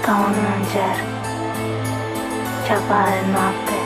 ca un înger ce apare în noapte.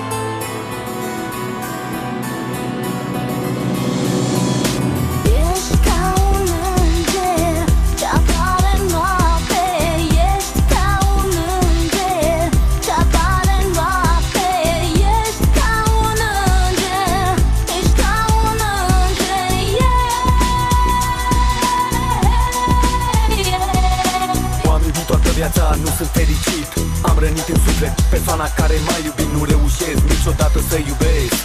Toată viața, nu sunt fericit. Am rănit în suflet persoana care m-a iubit. Nu reușesc niciodată să iubesc.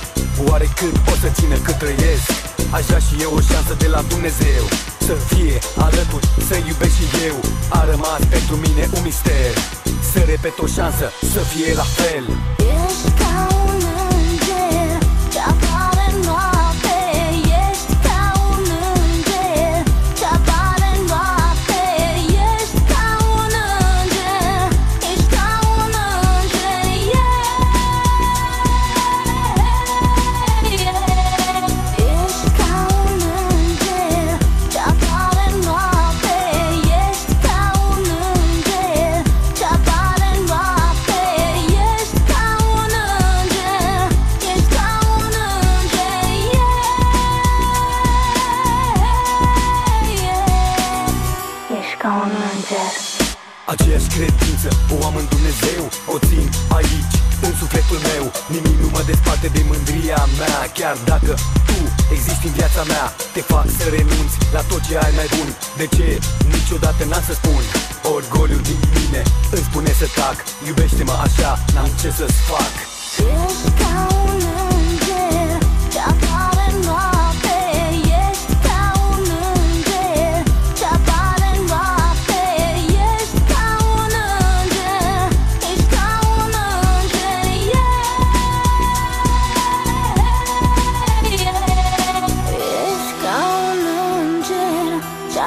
Oare cât pot să țină cât trăiesc? Aș vrea și eu o șansă de la Dumnezeu. Să fie alături, să iubesc și eu. A rămas pentru mine un mister. Să repet o șansă, să fie la fel Aceeași credință o am în Dumnezeu. O țin aici, în sufletul meu. Nimic nu mă desparte de mândria mea. Chiar dacă tu existi în viața mea Te fac să renunți la tot ce ai mai bun. De ce? Niciodată n-am să spun Orgoliul din mine îmi spune să tac. Iubește-mă așa, n-am ce să-ți fac. Ești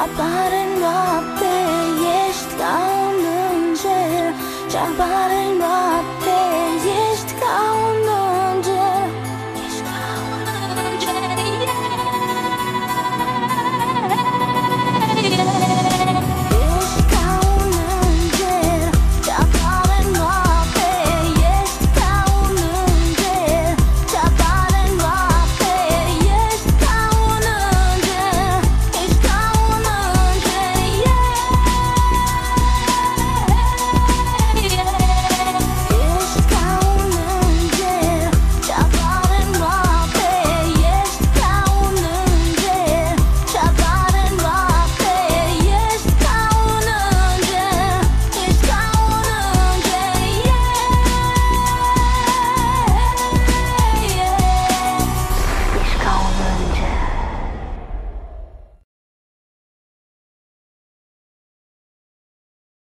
apare noapte Ești ca un înger ce apare